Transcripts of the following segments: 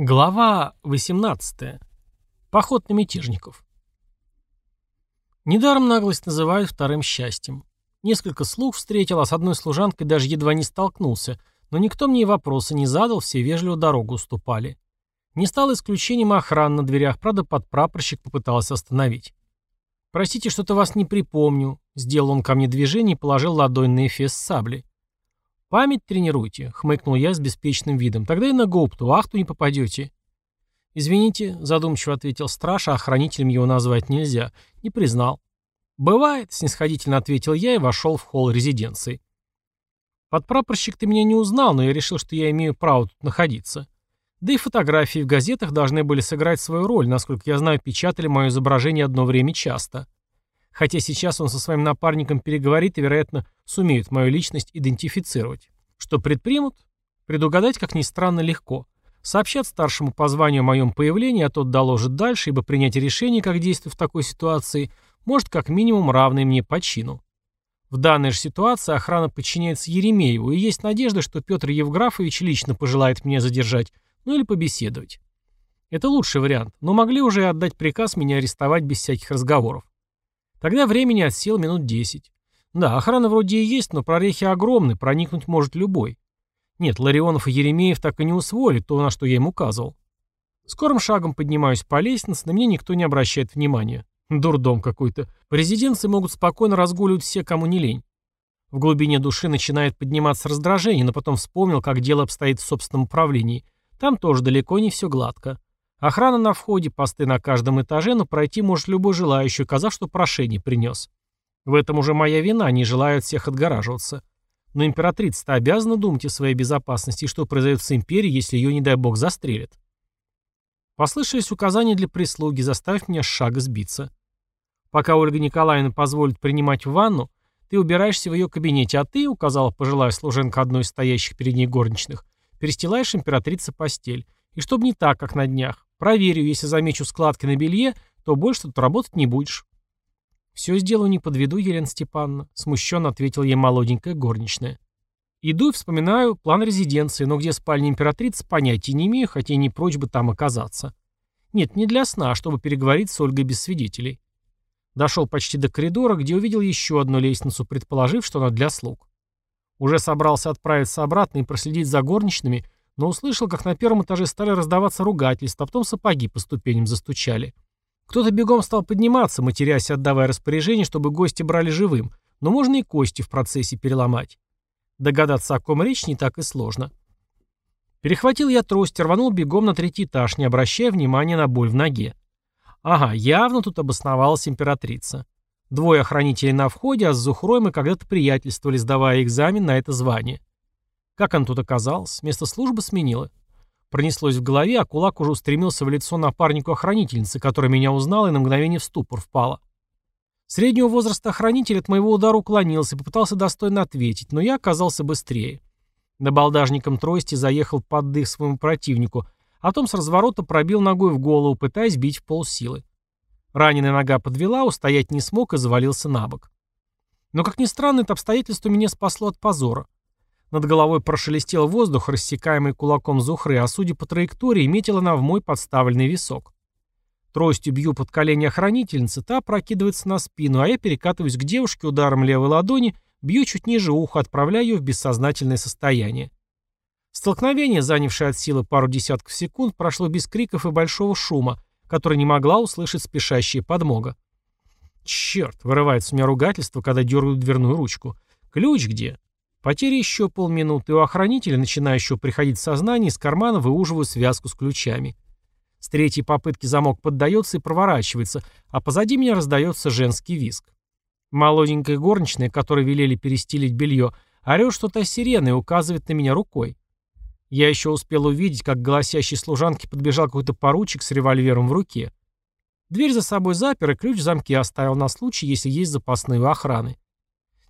Глава 18. Поход на мятежников. Недаром наглость называют вторым счастьем. Несколько слуг встретил, а с одной служанкой даже едва не столкнулся, но никто мне и вопроса не задал, все вежливо дорогу уступали. Не стало исключением охрана на дверях, правда, подпрапорщик попытался остановить. «Простите, что-то вас не припомню», — сделал он ко мне движение и положил ладонь на эфес сабли. «Память тренируйте», — хмыкнул я с беспечным видом. «Тогда и на гопту, ахту не попадете». «Извините», — задумчиво ответил страж, а охранителем его назвать нельзя. Не признал. «Бывает», — снисходительно ответил я и вошел в холл резиденции. Подпрапорщик ты меня не узнал, но я решил, что я имею право тут находиться. Да и фотографии в газетах должны были сыграть свою роль, насколько я знаю, печатали мое изображение одно время часто. Хотя сейчас он со своим напарником переговорит и, вероятно, сумеют мою личность идентифицировать. Что предпримут? Предугадать, как ни странно, легко. Сообщат старшему по званию о моем появлении, а тот доложит дальше, ибо принять решение, как действовать в такой ситуации, может как минимум равный мне по чину. В данной же ситуации охрана подчиняется Еремееву, и есть надежда, что Петр Евграфович лично пожелает меня задержать, ну или побеседовать. Это лучший вариант, но могли уже отдать приказ меня арестовать без всяких разговоров. Тогда времени от сил минут 10. Да, охрана вроде и есть, но прорехи огромны, проникнуть может любой. Нет, Ларионов и Еремеев так и не усвоили то, на что я им указывал. Скорым шагом поднимаюсь по лестнице, на меня никто не обращает внимания. Дурдом какой-то. В резиденции могут спокойно разгуливать все, кому не лень. В глубине души начинает подниматься раздражение, но потом вспомнил, как дело обстоит в собственном управлении. Там тоже далеко не все гладко. Охрана на входе, посты на каждом этаже, но пройти может любой желающий, указав, что прошение принес. В этом уже моя вина, не желают всех отгораживаться. Но императрица-то обязана думать о своей безопасности и что произойдет с империей, если ее, не дай бог, застрелят. Послышались указания для прислуги, заставив меня с шага сбиться. Пока Ольга Николаевна позволит принимать ванну, ты убираешься в ее кабинете, а ты, указала пожилая служенка одной из стоящих перед ней горничных, перестилаешь императрице постель. И чтобы не так, как на днях. Проверю, если замечу складки на белье, то больше тут работать не будешь. Все сделаю, не подведу, Елена Степановна, смущенно ответила ей молоденькая горничная. Иду и вспоминаю план резиденции, но где спальня императрицы, понятия не имею, хотя и не прочь бы там оказаться. Нет, не для сна, а чтобы переговорить с Ольгой без свидетелей. Дошел почти до коридора, где увидел еще одну лестницу, предположив, что она для слуг. Уже собрался отправиться обратно и проследить за горничными, но услышал, как на первом этаже стали раздаваться ругательства, а потом сапоги по ступеням застучали. Кто-то бегом стал подниматься, матерясь, отдавая распоряжение, чтобы гости брали живым, но можно и кости в процессе переломать. Догадаться, о ком речь, не так и сложно. Перехватил я трость, рванул бегом на третий этаж, не обращая внимания на боль в ноге. Ага, явно тут обосновалась императрица. Двое охранителей на входе, а с Зухрой мы когда-то приятельствовали, сдавая экзамен на это звание. Как он тут оказался? Место службы сменила. Пронеслось в голове, а кулак уже устремился в лицо напарнику охранительницы, которая меня узнала и на мгновение в ступор впала. Среднего возраста охранитель от моего удара уклонился и попытался достойно ответить, но я оказался быстрее. Набалдажником трости заехал под дых своему противнику, а потом с разворота пробил ногой в голову, пытаясь бить в полсилы. Раненая нога подвела, устоять не смог и завалился на бок. Но, как ни странно, это обстоятельство меня спасло от позора. Над головой прошелестел воздух, рассекаемый кулаком Зухры, а судя по траектории, метила она в мой подставленный висок. Тростью бью под колени охранительницы, та прокидывается на спину, а я перекатываюсь к девушке ударом левой ладони, бью чуть ниже уха, отправляю ее в бессознательное состояние. Столкновение, занявшее от силы пару десятков секунд, прошло без криков и большого шума, который не могла услышать спешащая подмога. Черт, вырывается у меня ругательство, когда дергаю дверную ручку. Ключ где? Потеря еще полминуты, у охранителя, начинающего приходить в сознание, из кармана выуживаю связку с ключами. С третьей попытки замок поддается и проворачивается, а позади меня раздается женский визг. Молоденькая горничная, которой велели перестелить белье, орет что-то сиреной и указывает на меня рукой. Я еще успел увидеть, как к голосящей служанке подбежал какой-то поручик с револьвером в руке. Дверь за собой запер и ключ в замке оставил на случай, если есть запасные у охраны.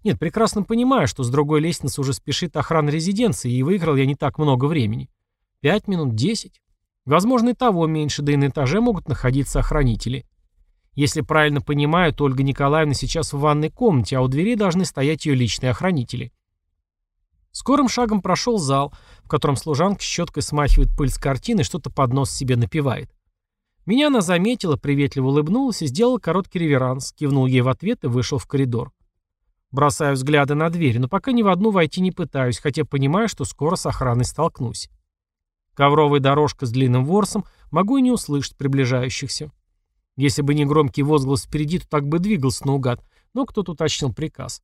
Нет, прекрасно понимаю, что с другой лестницы уже спешит охрана резиденции, и выиграл я не так много времени. Пять минут, десять. Возможно, и того меньше, да и на этаже могут находиться охранители. Если правильно понимаю, то Ольга Николаевна сейчас в ванной комнате, а у двери должны стоять ее личные охранители. Скорым шагом прошел зал, в котором служанка щеткой смахивает пыль с картины и что-то под нос себе напевает. Меня она заметила, приветливо улыбнулась и сделала короткий реверанс, кивнул ей в ответ и вышел в коридор. Бросаю взгляды на дверь, но пока ни в одну войти не пытаюсь, хотя понимаю, что скоро с охраной столкнусь. Ковровая дорожка с длинным ворсом, могу и не услышать приближающихся. Если бы не громкий возглас впереди, то так бы двигался наугад, но кто-то уточнил приказ.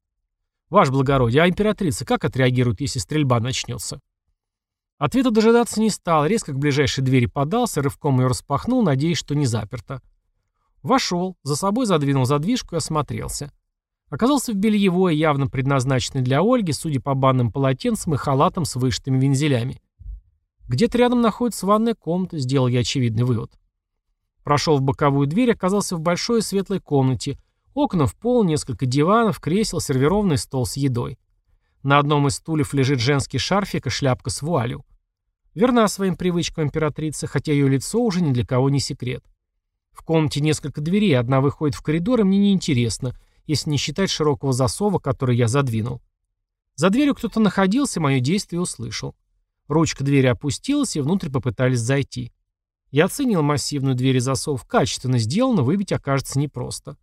«Ваше благородие, а императрица как отреагирует, если стрельба начнется?» Ответа дожидаться не стал, резко к ближайшей двери подался, рывком ее распахнул, надеясь, что не заперто. Вошел, за собой задвинул задвижку и осмотрелся. Оказался в бельевой, явно предназначенной для Ольги, судя по банным полотенцам и халатам с вышитыми вензелями. Где-то рядом находится ванная комната, сделал я очевидный вывод. Прошел в боковую дверь, оказался в большой светлой комнате, Окна в пол, несколько диванов, кресел, сервированный стол с едой. На одном из стульев лежит женский шарфик и шляпка с вуалью. Верна своим привычкам императрица, хотя ее лицо уже ни для кого не секрет. В комнате несколько дверей, одна выходит в коридор, и мне неинтересно, если не считать широкого засова, который я задвинул. За дверью кто-то находился, мое действие услышал. Ручка двери опустилась, и внутрь попытались зайти. Я оценил массивную дверь и засов. Качественно сделано, выбить окажется непросто.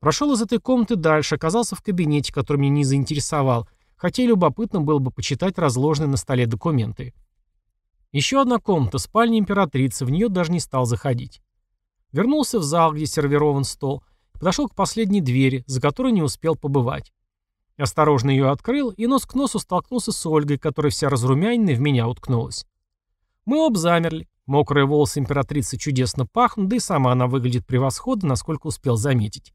Прошел из этой комнаты дальше, оказался в кабинете, который меня не заинтересовал, хотя и любопытно было бы почитать разложенные на столе документы. Еще одна комната, спальня императрицы, в нее даже не стал заходить. Вернулся в зал, где сервирован стол, подошел к последней двери, за которой не успел побывать. Осторожно ее открыл и нос к носу столкнулся с Ольгой, которая вся разрумяненная в меня уткнулась. Мы оба замерли. Мокрые волосы императрицы чудесно пахнут, да и сама она выглядит превосходно, насколько успел заметить.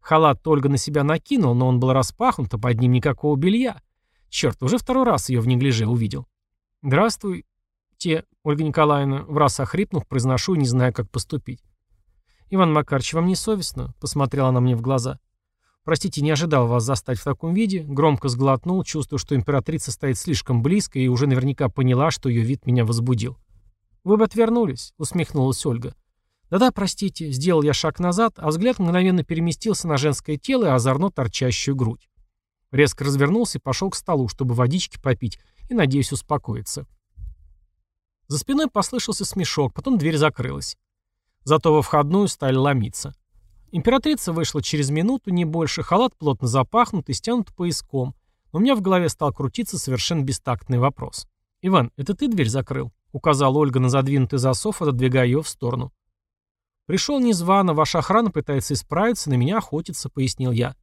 Халат Ольга на себя накинул, но он был распахнут, а под ним никакого белья. Черт, уже второй раз ее в неглиже увидел. «Здравствуйте, Ольга Николаевна», в раз охрипнув, произношу, не знаю, как поступить. «Иван Макарович, вам не совестно?» — посмотрела она мне в глаза. «Простите, не ожидал вас застать в таком виде». Громко сглотнул, чувствуя, что императрица стоит слишком близко и уже наверняка поняла, что ее вид меня возбудил. «Вы бы отвернулись», — усмехнулась Ольга. «Да-да, простите», — сделал я шаг назад, а взгляд мгновенно переместился на женское тело и озорно торчащую грудь. Резко развернулся и пошел к столу, чтобы водички попить, и, надеюсь, успокоиться. За спиной послышался смешок, потом дверь закрылась. Зато во входную стали ломиться. Императрица вышла через минуту, не больше, халат плотно запахнут и стянут пояском. У меня в голове стал крутиться совершенно бестактный вопрос. «Иван, это ты дверь закрыл?» — указала Ольга на задвинутый засов, отодвигая ее в сторону. «Пришел незвано, ваша охрана пытается исправиться, на меня охотится», — пояснил я.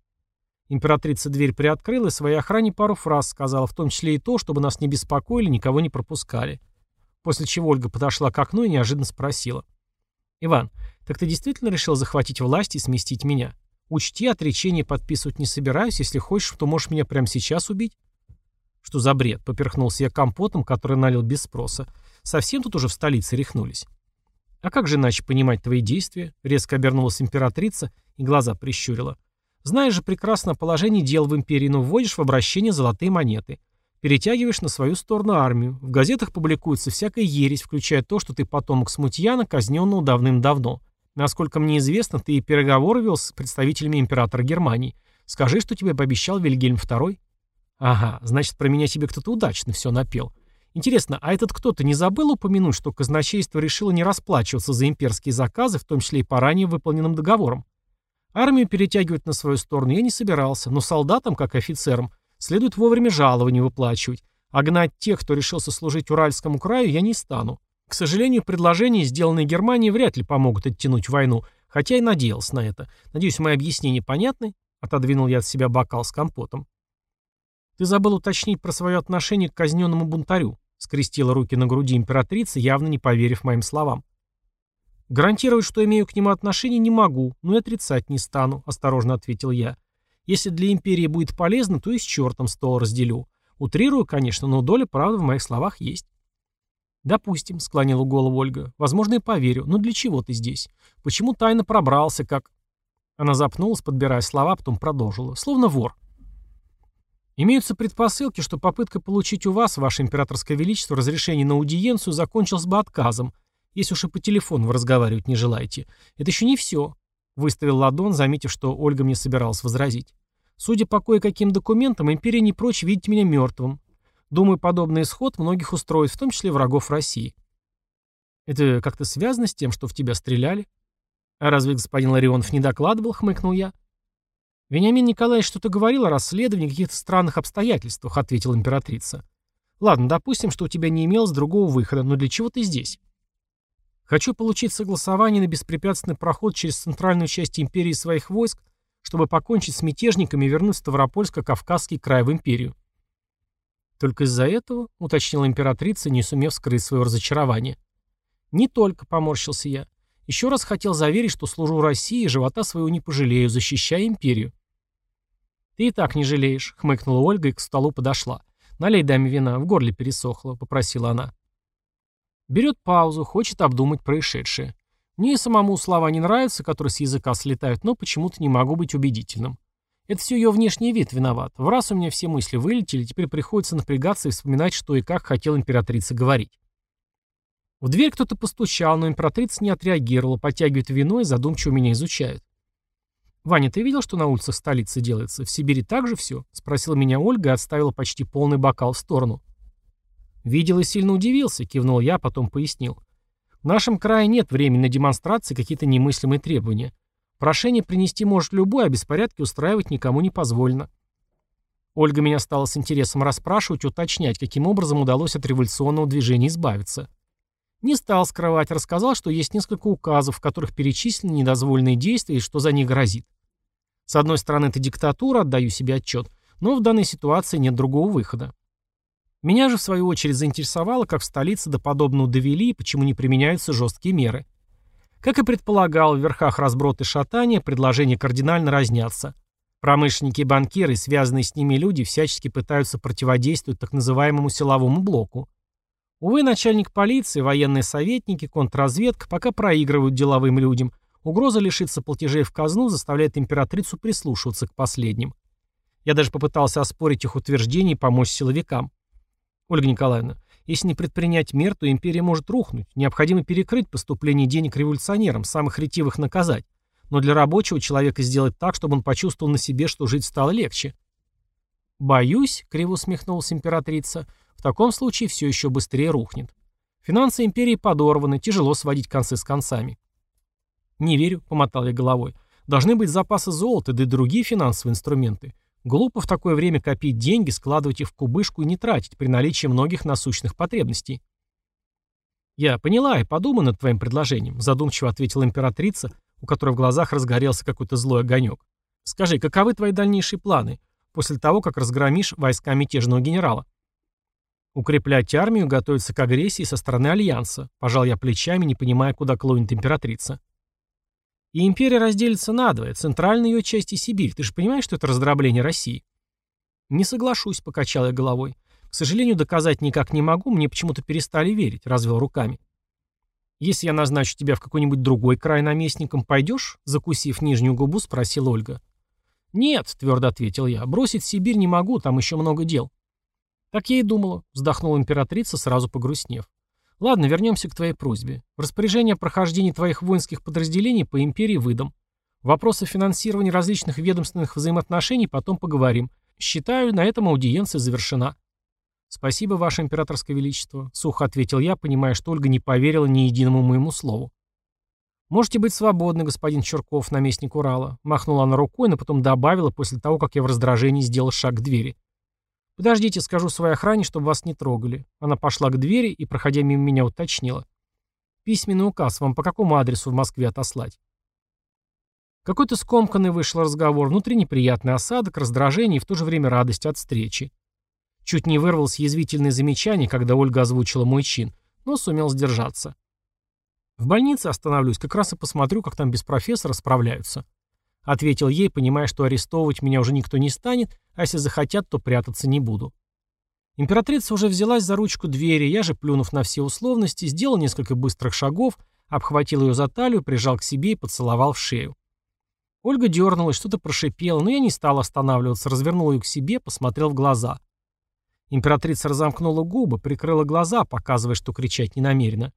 Императрица дверь приоткрыла и своей охране пару фраз сказала, в том числе и то, чтобы нас не беспокоили, никого не пропускали. После чего Ольга подошла к окну и неожиданно спросила. «Иван, так ты действительно решил захватить власть и сместить меня? Учти, отречение подписывать не собираюсь, если хочешь, то можешь меня прямо сейчас убить». «Что за бред?» — поперхнулся я компотом, который налил без спроса. «Совсем тут уже в столице рехнулись». «А как же иначе понимать твои действия?» — резко обернулась императрица и глаза прищурила. «Знаешь же прекрасно положение дел в империи, но вводишь в обращение золотые монеты. Перетягиваешь на свою сторону армию. В газетах публикуется всякая ересь, включая то, что ты потомок Смутьяна, казненного давным-давно. Насколько мне известно, ты и переговоры вел с представителями императора Германии. Скажи, что тебе пообещал Вильгельм II?» «Ага, значит, про меня тебе кто-то удачно все напел. Интересно, а этот кто-то не забыл упомянуть, что казначейство решило не расплачиваться за имперские заказы, в том числе и по ранее выполненным договорам? Армию перетягивать на свою сторону я не собирался, но солдатам, как офицерам, следует вовремя жалования выплачивать, а гнать тех, кто решился служить Уральскому краю, я не стану. К сожалению, предложения, сделанные Германией, вряд ли помогут оттянуть войну, хотя и надеялся на это. Надеюсь, мои объяснения понятны? Отодвинул я от себя бокал с компотом. «Ты забыл уточнить про свое отношение к казненному бунтарю», скрестила руки на груди императрица, явно не поверив моим словам. «Гарантировать, что имею к нему отношение, не могу, но и отрицать не стану», — осторожно ответил я. «Если для империи будет полезно, то и с чертом стол разделю. Утрирую, конечно, но доля правды в моих словах есть». «Допустим», — склонила голову Ольга. «Возможно, и поверю. Но для чего ты здесь? Почему тайно пробрался, как...» Она запнулась, подбирая слова, потом продолжила. «Словно вор. Имеются предпосылки, что попытка получить у вас, ваше императорское величество, разрешение на аудиенцию закончилась бы отказом, если уж и по телефону вы разговаривать не желаете. Это еще не все. Выставил ладон, заметив, что Ольга мне собиралась возразить. Судя по кое-каким документам, империя не прочь видеть меня мертвым. Думаю, подобный исход многих устроит, в том числе врагов России. Это как-то связано с тем, что в тебя стреляли? А разве господин Ларионов не докладывал, хмыкнул я. Вениамин Николаевич что-то говорил о расследовании каких-то странных обстоятельствах, ответила императрица. Ладно, допустим, что у тебя не имелось другого выхода, но для чего ты здесь? Хочу получить согласование на беспрепятственный проход через центральную часть империи своих войск, чтобы покончить с мятежниками и вернуть Ставропольско-Кавказский край в империю. Только из-за этого, уточнила императрица, не сумев скрыть свое разочарование. Не только, поморщился я. Еще раз хотел заверить, что служу России и живота своего не пожалею, защищая империю. «Ты и так не жалеешь», — хмыкнула Ольга и к столу подошла. «Налей даме вина, в горле пересохло», — попросила она. Берет паузу, хочет обдумать происшедшее. Мне и самому слова не нравятся, которые с языка слетают, но почему-то не могу быть убедительным. Это все ее внешний вид виноват. В раз у меня все мысли вылетели, теперь приходится напрягаться и вспоминать, что и как хотел императрица говорить. В дверь кто-то постучал, но императрица не отреагировала, подтягивает вино и задумчиво меня изучает. «Ваня, ты видел, что на улицах столицы делается? В Сибири так же все?» — спросила меня Ольга и отставила почти полный бокал в сторону. «Видел и сильно удивился», — кивнул я, потом пояснил. «В нашем крае нет времени на демонстрации какие-то немыслимые требования. Прошение принести может любой, а беспорядки устраивать никому не позволено». Ольга меня стала с интересом расспрашивать, уточнять, каким образом удалось от революционного движения избавиться. Не стал скрывать, рассказал, что есть несколько указов, в которых перечислены недозволенные действия и что за них грозит. С одной стороны, это диктатура, отдаю себе отчет, но в данной ситуации нет другого выхода. Меня же, в свою очередь, заинтересовало, как в столице до подобного довели и почему не применяются жесткие меры. Как и предполагал, в верхах разброд шатания предложения кардинально разнятся. Промышленники и банкиры, связанные с ними люди, всячески пытаются противодействовать так называемому силовому блоку. Увы, начальник полиции, военные советники, контрразведка пока проигрывают деловым людям. Угроза лишиться платежей в казну заставляет императрицу прислушиваться к последним. Я даже попытался оспорить их утверждение и помочь силовикам. Ольга Николаевна, если не предпринять мер, то империя может рухнуть. Необходимо перекрыть поступление денег революционерам, самых ретивых наказать. Но для рабочего человека сделать так, чтобы он почувствовал на себе, что жить стало легче. «Боюсь», — криво усмехнулась императрица, — «в таком случае все еще быстрее рухнет. Финансы империи подорваны, тяжело сводить концы с концами». «Не верю», — помотал я головой. «Должны быть запасы золота, да и другие финансовые инструменты. Глупо в такое время копить деньги, складывать их в кубышку и не тратить при наличии многих насущных потребностей. «Я поняла и подумаю над твоим предложением», задумчиво ответила императрица, у которой в глазах разгорелся какой-то злой огонек. «Скажи, каковы твои дальнейшие планы после того, как разгромишь войска мятежного генерала?» «Укреплять армию, готовиться к агрессии со стороны Альянса», пожал я плечами, не понимая, куда клонит императрица. И империя разделится надвое, центральная ее часть и Сибирь. Ты же понимаешь, что это раздробление России? Не соглашусь, покачал я головой. К сожалению, доказать никак не могу, мне почему-то перестали верить, развел руками. Если я назначу тебя в какой-нибудь другой край наместником, пойдешь? Закусив нижнюю губу, спросила Ольга. Нет, твердо ответил я, бросить Сибирь не могу, там еще много дел. Так я и думала, вздохнула императрица, сразу погрустнев. Ладно, вернемся к твоей просьбе. Распоряжение о прохождении твоих воинских подразделений по империи выдам. Вопросы финансирования различных ведомственных взаимоотношений потом поговорим. Считаю, на этом аудиенция завершена. Спасибо, Ваше Императорское Величество, сухо ответил я, понимая, что Ольга не поверила ни единому моему слову. «Можете быть свободны, господин Чурков, наместник Урала», махнула она рукой, но потом добавила после того, как я в раздражении сделал шаг к двери. «Подождите, скажу своей охране, чтобы вас не трогали». Она пошла к двери и, проходя мимо меня, уточнила. «Письменный указ вам по какому адресу в Москве отослать?» Какой-то скомканный вышел разговор, внутри неприятный осадок, раздражение и в то же время радость от встречи. Чуть не вырвалось язвительное замечание, когда Ольга озвучила мой чин, но сумел сдержаться. В больнице остановлюсь, как раз и посмотрю, как там без профессора справляются. Ответил ей, понимая, что арестовывать меня уже никто не станет, а если захотят, то прятаться не буду. Императрица уже взялась за ручку двери, я же, плюнув на все условности, сделал несколько быстрых шагов, обхватил ее за талию, прижал к себе и поцеловал в шею. Ольга дернулась, что-то прошипела, но я не стал останавливаться, развернул ее к себе, посмотрел в глаза. Императрица разомкнула губы, прикрыла глаза, показывая, что кричать не намерена.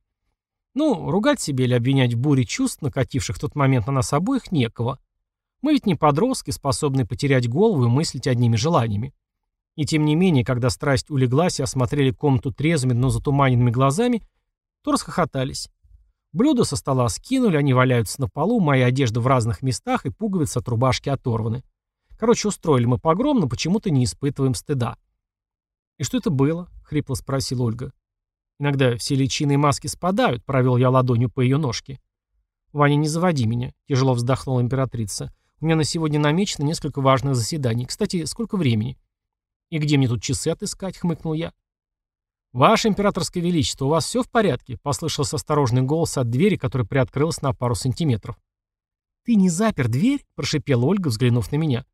Ну, ругать себе или обвинять в буре чувств, накативших в тот момент на нас обоих, некого. Мы ведь не подростки, способные потерять голову и мыслить одними желаниями. И тем не менее, когда страсть улеглась и осмотрели комнату трезвыми, но затуманенными глазами, то расхохотались. Блюда со стола скинули, они валяются на полу, моя одежда в разных местах и пуговицы от рубашки оторваны. Короче, устроили мы погром, но почему-то не испытываем стыда. «И что это было?» — хрипло спросила Ольга. «Иногда все личины и маски спадают», — провел я ладонью по ее ножке. «Ваня, не заводи меня», — тяжело вздохнула императрица. «У меня на сегодня намечено несколько важных заседаний. Кстати, сколько времени?» «И где мне тут часы отыскать?» — хмыкнул я. «Ваше императорское величество, у вас все в порядке?» — послышался осторожный голос от двери, которая приоткрылась на пару сантиметров. «Ты не запер дверь?» — прошипела Ольга, взглянув на меня.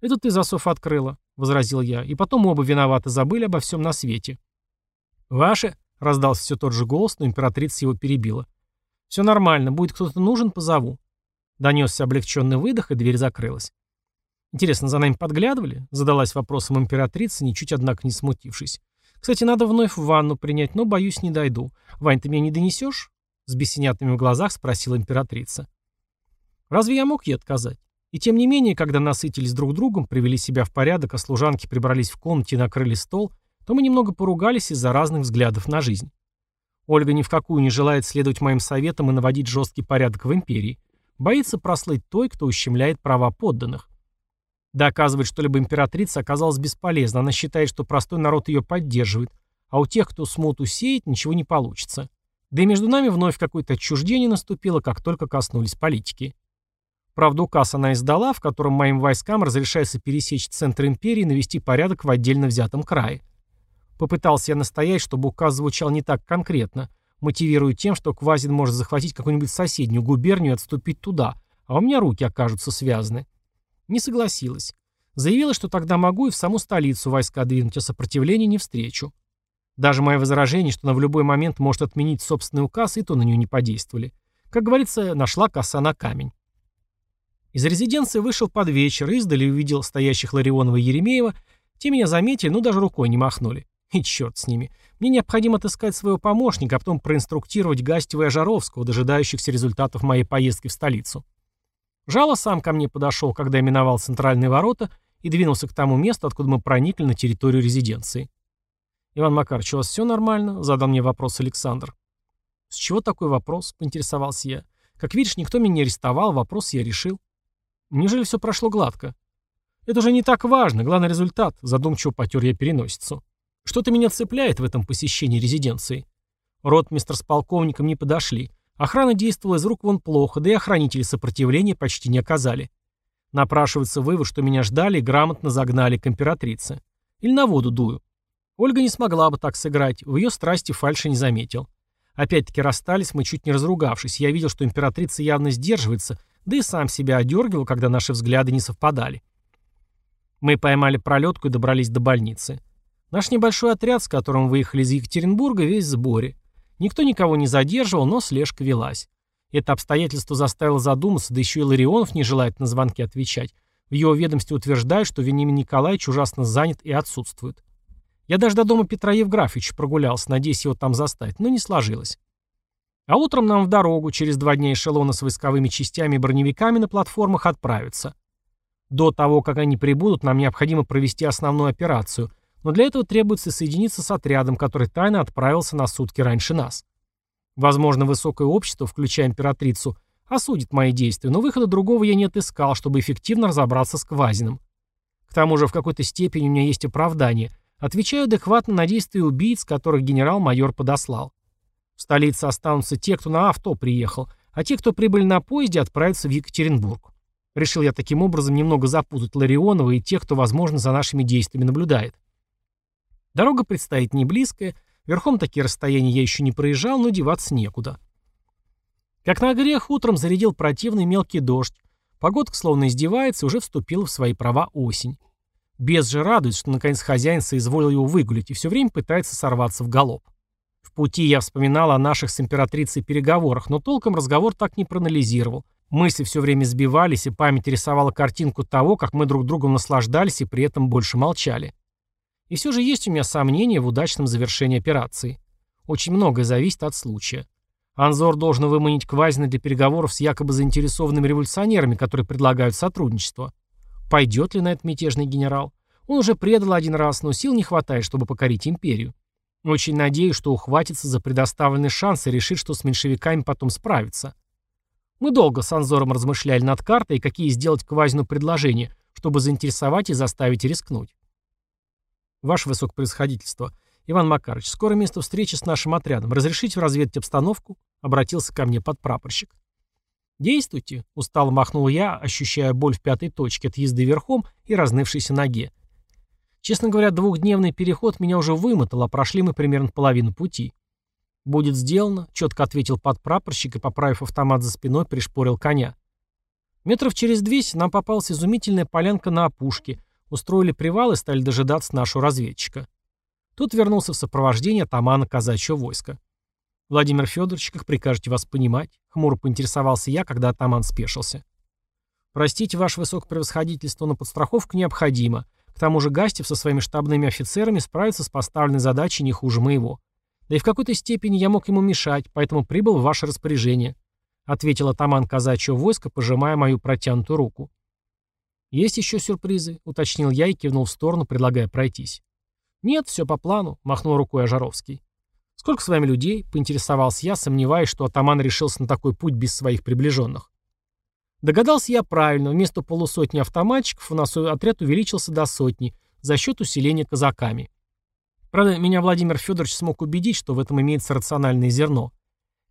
«Это ты засов открыла», — возразил я, и потом оба виноваты забыли обо всем на свете. «Ваше?» — раздался все тот же голос, но императрица его перебила. «Все нормально, будет кто-то нужен, позову». Донесся облегченный выдох, и дверь закрылась. «Интересно, за нами подглядывали?» — задалась вопросом императрица, ничуть, однако, не смутившись. «Кстати, надо вновь в ванну принять, но, боюсь, не дойду. Вань, ты меня не донесешь?» С бесенятными в глазах спросила императрица. «Разве я мог ей отказать?» И тем не менее, когда насытились друг другом, привели себя в порядок, а служанки прибрались в комнате и накрыли стол, то мы немного поругались из-за разных взглядов на жизнь. Ольга ни в какую не желает следовать моим советам и наводить жесткий порядок в империи. Боится прослыть той, кто ущемляет права подданных. Доказывать что-либо императрица оказалась бесполезно. Она считает, что простой народ ее поддерживает, а у тех, кто смуту сеет, ничего не получится. Да и между нами вновь какое-то отчуждение наступило, как только коснулись политики. Правда, указ она издала, в котором моим войскам разрешается пересечь центр империи и навести порядок в отдельно взятом крае. Попытался я настоять, чтобы указ звучал не так конкретно, мотивируя тем, что Квазин может захватить какую-нибудь соседнюю губернию и отступить туда, а у меня руки окажутся связаны. Не согласилась. Заявила, что тогда могу и в саму столицу войска двинуть, а сопротивления не встречу. Даже мои возражения, что она в любой момент может отменить собственный указ, и то на нее не подействовали. Как говорится, нашла коса на камень. Из резиденции вышел под вечер, издали увидел стоящих Ларионова и Еремеева. Те меня заметили, но даже рукой не махнули. И черт с ними. Мне необходимо отыскать своего помощника, а потом проинструктировать Гастева и Ожаровского, дожидающихся результатов моей поездки в столицу. Жало сам ко мне подошел, когда миновал центральные ворота и двинулся к тому месту, откуда мы проникли на территорию резиденции. «Иван Макарович, у вас все нормально?» — задал мне вопрос Александр. «С чего такой вопрос?» — поинтересовался я. «Как видишь, никто меня не арестовал, вопрос я решил». Неужели все прошло гладко? Это уже не так важно, главный результат, задумчиво потер я переносицу. Что-то меня цепляет в этом посещении резиденции. Ротмистр с полковником не подошли. Охрана действовала из рук вон плохо, да и охранители сопротивления почти не оказали. Напрашивается вывод, что меня ждали и грамотно загнали к императрице. Или на воду дую. Ольга не смогла бы так сыграть, в ее страсти фальши не заметил. Опять-таки расстались мы чуть не разругавшись. Я видел, что императрица явно сдерживается, да и сам себя одергивал, когда наши взгляды не совпадали. Мы поймали пролетку и добрались до больницы. Наш небольшой отряд, с которым выехали из Екатеринбурга, весь в сборе. Никто никого не задерживал, но слежка велась. Это обстоятельство заставило задуматься, да еще и Ларионов не желает на звонки отвечать. В его ведомстве утверждают, что Вениамин Николаевич ужасно занят и отсутствует. Я даже до дома Петра Евграфовича прогулялся, надеясь его там застать, но не сложилось. А утром нам в дорогу, через два дня эшелона с войсковыми частями и броневиками на платформах отправятся. До того, как они прибудут, нам необходимо провести основную операцию, но для этого требуется соединиться с отрядом, который тайно отправился на сутки раньше нас. Возможно, высокое общество, включая императрицу, осудит мои действия, но выхода другого я не отыскал, чтобы эффективно разобраться с Квазиным. К тому же в какой-то степени у меня есть оправдание. Отвечаю адекватно на действия убийц, которых генерал-майор подослал. В столице останутся те, кто на авто приехал, а те, кто прибыли на поезде, отправятся в Екатеринбург. Решил я таким образом немного запутать Ларионова и тех, кто, возможно, за нашими действиями наблюдает. Дорога предстоит не близкая, верхом такие расстояния я еще не проезжал, но деваться некуда. Как на грех, утром зарядил противный мелкий дождь. Погодка словно издевается, уже вступила в свои права осень. Без же радует, что наконец хозяин соизволил его выгулить и все время пытается сорваться в галоп пути я вспоминал о наших с императрицей переговорах, но толком разговор так не проанализировал. Мысли все время сбивались, и память рисовала картинку того, как мы друг другом наслаждались и при этом больше молчали. И все же есть у меня сомнения в удачном завершении операции. Очень многое зависит от случая. Анзор должен выманить Квазина для переговоров с якобы заинтересованными революционерами, которые предлагают сотрудничество. Пойдет ли на это мятежный генерал? Он уже предал один раз, но сил не хватает, чтобы покорить империю. Очень надеюсь, что ухватится за предоставленный шанс и решит, что с меньшевиками потом справится. Мы долго с Анзором размышляли над картой и какие сделать Квазину предложения, чтобы заинтересовать и заставить рискнуть. Ваше высокопроисходительство, Иван Макарович, скоро место встречи с нашим отрядом. Разрешите разведать обстановку? Обратился ко мне подпрапорщик. «Действуйте», — устало махнул я, ощущая боль в пятой точке от езды верхом и разнывшейся ноге. Честно говоря, двухдневный переход меня уже вымотал, а прошли мы примерно половину пути. «Будет сделано», — четко ответил подпрапорщик и, поправив автомат за спиной, пришпорил коня. Метров через двести нам попалась изумительная полянка на опушке, устроили привал и стали дожидаться нашего разведчика. Тут вернулся в сопровождение атамана казачьего войска. «Владимир Федорович, как прикажете вас понимать?» — хмуро поинтересовался я, когда атаман спешился. «Простите, ваше высокопревосходительство, но подстраховка необходима. К тому же Гастев со своими штабными офицерами справится с поставленной задачей не хуже моего. Да и в какой-то степени я мог ему мешать, поэтому прибыл в ваше распоряжение», — ответил атаман казачьего войска, пожимая мою протянутую руку. «Есть еще сюрпризы», — уточнил я и кивнул в сторону, предлагая пройтись. «Нет, все по плану», — махнул рукой Ожаровский. «Сколько с вами людей?» — поинтересовался я, сомневаясь, что атаман решился на такой путь без своих приближенных. Догадался я правильно, вместо полусотни автоматчиков у нас отряд увеличился до сотни за счет усиления казаками. Правда, меня Владимир Федорович смог убедить, что в этом имеется рациональное зерно.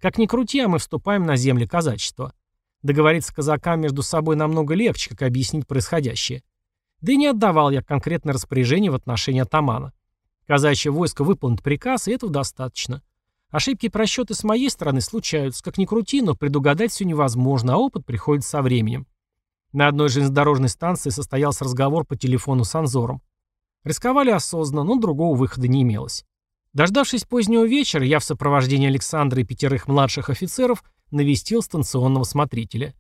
Как ни крути, а мы вступаем на земли казачества. Договориться с казаками между собой намного легче, как объяснить происходящее. Да и не отдавал я конкретное распоряжение в отношении атамана. Казачье войско выполнит приказ, и этого достаточно. Ошибки и просчеты с моей стороны случаются, как ни крути, но предугадать все невозможно, а опыт приходит со временем. На одной железнодорожной станции состоялся разговор по телефону с Анзором. Рисковали осознанно, но другого выхода не имелось. Дождавшись позднего вечера, я в сопровождении Александра и пятерых младших офицеров навестил станционного смотрителя.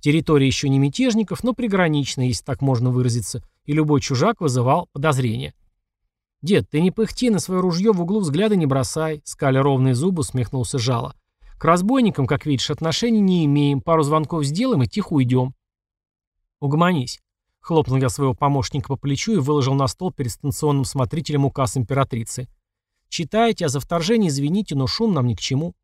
Территория еще не мятежников, но приграничная, если так можно выразиться, и любой чужак вызывал подозрения. «Дед, ты не пыхти, на свое ружье в углу взгляда не бросай», — скаля ровные зубы, усмехнулся Жало. «К разбойникам, как видишь, отношений не имеем, пару звонков сделаем и тихо уйдем». «Угомонись», — хлопнул я своего помощника по плечу и выложил на стол перед станционным смотрителем указ императрицы. «Читайте, а за вторжение извините, но шум нам ни к чему».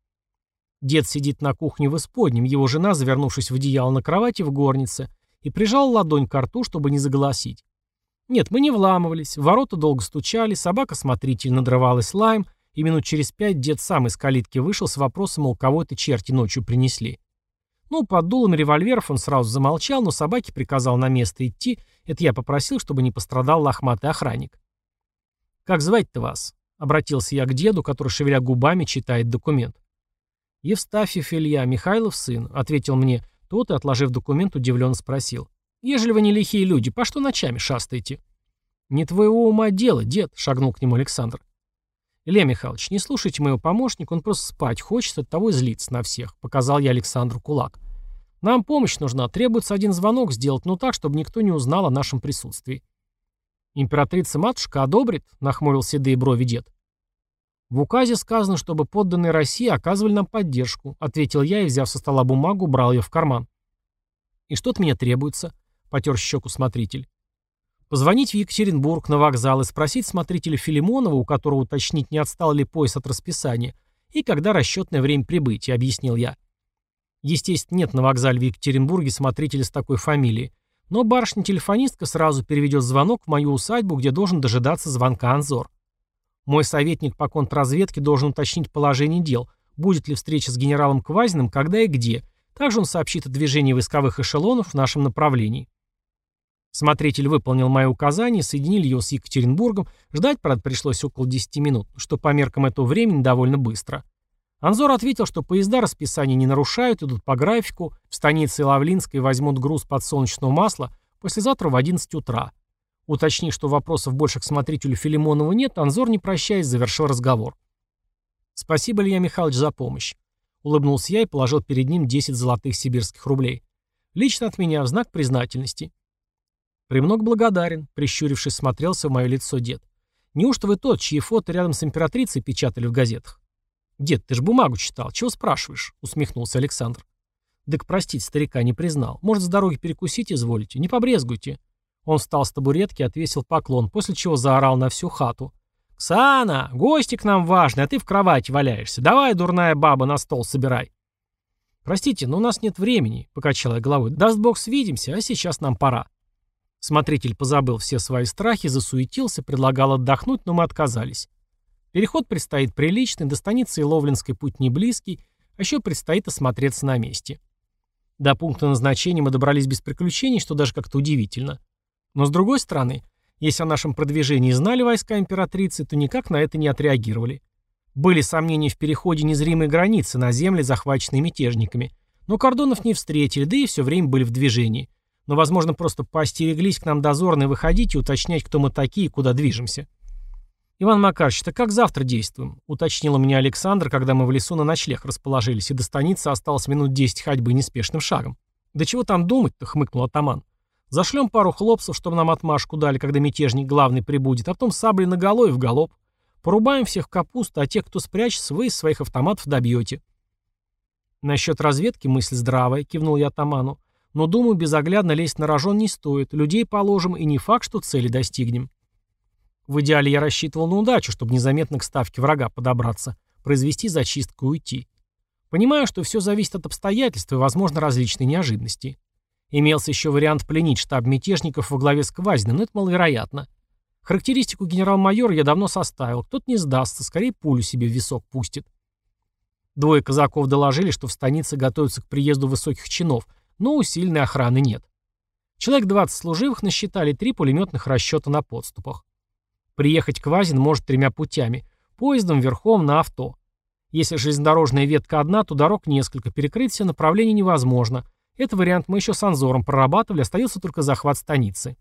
Дед сидит на кухне в исподнем, его жена, завернувшись в одеяло на кровати в горнице, и прижал ладонь к рту, чтобы не заголосить. Нет, мы не вламывались, ворота долго стучали, собака-смотритель надрывалась лаем, и минут через пять дед сам из калитки вышел с вопросом, мол, кого это черти ночью принесли. Ну, под дулом револьверов он сразу замолчал, но собаке приказал на место идти, это я попросил, чтобы не пострадал лохматый охранник. «Как звать-то вас?» — обратился я к деду, который, шевеля губами, читает документ. «Евстафьев Илья, Михайлов сын», — ответил мне тот и, отложив документ, удивленно спросил. Ежели вы не лихие люди, по что ночами шастаете?» «Не твоего ума дело, дед», — шагнул к нему Александр. «Илья Михайлович, не слушайте моего помощника, он просто спать хочет, от того и злится на всех», — показал я Александру кулак. «Нам помощь нужна, требуется один звонок сделать, но так, чтобы никто не узнал о нашем присутствии». «Императрица-матушка одобрит?» — нахмурил седые брови дед. «В указе сказано, чтобы подданные России оказывали нам поддержку», — ответил я и, взяв со стола бумагу, брал ее в карман. «И что от меня требуется?» потер щеку смотритель. Позвонить в Екатеринбург на вокзал и спросить смотрителя Филимонова, у которого уточнить, не отстал ли поезд от расписания, и когда расчетное время прибытия, объяснил я. Естественно, нет на вокзале в Екатеринбурге смотрителя с такой фамилией, но барышня-телефонистка сразу переведет звонок в мою усадьбу, где должен дожидаться звонка Анзор. Мой советник по контрразведке должен уточнить положение дел, будет ли встреча с генералом Квазиным, когда и где. Также он сообщит о движении войсковых эшелонов в нашем направлении. Смотритель выполнил мои указания, соединили его с Екатеринбургом. Ждать, правда, пришлось около 10 минут, что по меркам этого времени довольно быстро. Анзор ответил, что поезда расписание не нарушают, идут по графику, в станице Лавлинской возьмут груз подсолнечного масла послезавтра в 11 утра. Уточнив, что вопросов больше к смотрителю Филимонова нет, Анзор, не прощаясь, завершил разговор. «Спасибо, Илья Михайлович, за помощь». Улыбнулся я и положил перед ним 10 золотых сибирских рублей. «Лично от меня в знак признательности». «Премног благодарен», — прищурившись, смотрелся в мое лицо дед. «Неужто вы тот, чьи фото рядом с императрицей печатали в газетах?» «Дед, ты ж бумагу читал, чего спрашиваешь?» — усмехнулся Александр. «Так простите, старика не признал. Может, с дороги перекусить изволите? Не побрезгуйте». Он встал с табуретки отвесил поклон, после чего заорал на всю хату. «Ксана, гости к нам важный, а ты в кровати валяешься. Давай, дурная баба, на стол собирай». «Простите, но у нас нет времени», — покачала я головой. «Даст бог свидимся, а сейчас нам пора». Смотритель позабыл все свои страхи, засуетился, предлагал отдохнуть, но мы отказались. Переход предстоит приличный, до станицы Ловлинской путь не близкий, а еще предстоит осмотреться на месте. До пункта назначения мы добрались без приключений, что даже как-то удивительно. Но с другой стороны, если о нашем продвижении знали войска императрицы, то никак на это не отреагировали. Были сомнения в переходе незримой границы на земли, захваченные мятежниками. Но кордонов не встретили, да и все время были в движении. Но, возможно, просто поостереглись к нам дозорные выходить и уточнять, кто мы такие и куда движемся. «Иван Макарович, так как завтра действуем?» — уточнил у меня Александр, когда мы в лесу на ночлег расположились, и до станицы осталось минут десять ходьбы неспешным шагом. «Да чего там думать-то?» — хмыкнул атаман. «Зашлем пару хлопцев, чтобы нам отмашку дали, когда мятежник главный прибудет, а потом сабли наголо и в галоп. Порубаем всех в капусту, а тех, кто спрячется, вы из своих автоматов добьете». «Насчет разведки мысль здравая», — кивнул я атаману. «Но, думаю, безоглядно лезть на рожон не стоит. Людей положим, и не факт, что цели достигнем». В идеале я рассчитывал на удачу, чтобы незаметно к ставке врага подобраться, произвести зачистку и уйти. Понимаю, что все зависит от обстоятельств и, возможно, различной неожиданности. Имелся еще вариант пленить штаб мятежников во главе с Квазиным, но это маловероятно. Характеристику генерал-майора я давно составил, кто-то не сдастся, скорее пулю себе в висок пустит. Двое казаков доложили, что в станице готовятся к приезду высоких чинов, но усиленной охраны нет. Человек 20 служивых насчитали три пулеметных расчета на подступах. Приехать к Вазин может тремя путями. Поездом, верхом, на авто. Если железнодорожная ветка одна, то дорог несколько, перекрыть все направления невозможно. Это вариант мы еще с Анзором прорабатывали, остается только захват станицы.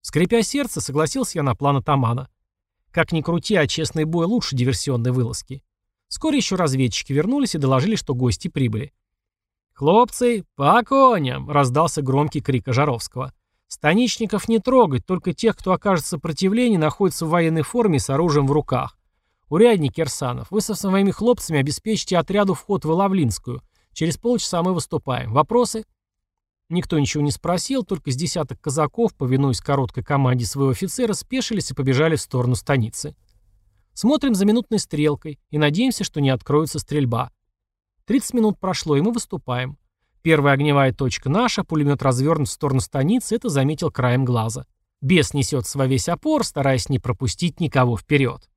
Скрипя сердце, согласился я на план атамана. Как ни крути, а честный бой лучше диверсионной вылазки. Вскоре еще разведчики вернулись и доложили, что гости прибыли. «Хлопцы, по коням!» — раздался громкий крик Ожаровского. Станичников не трогать, только тех, кто окажет сопротивление, находится в военной форме с оружием в руках. Урядник Кирсанов, вы со своими хлопцами обеспечите отряду вход в Иловлинскую. Через полчаса мы выступаем. Вопросы? Никто ничего не спросил, только с десяток казаков, повинуясь короткой команде своего офицера, спешились и побежали в сторону станицы. Смотрим за минутной стрелкой и надеемся, что не откроется стрельба. 30 минут прошло, и мы выступаем. Первая огневая точка наша, пулемет развернут в сторону станицы, это заметил краем глаза. Бес несется во весь опор, стараясь не пропустить никого вперед.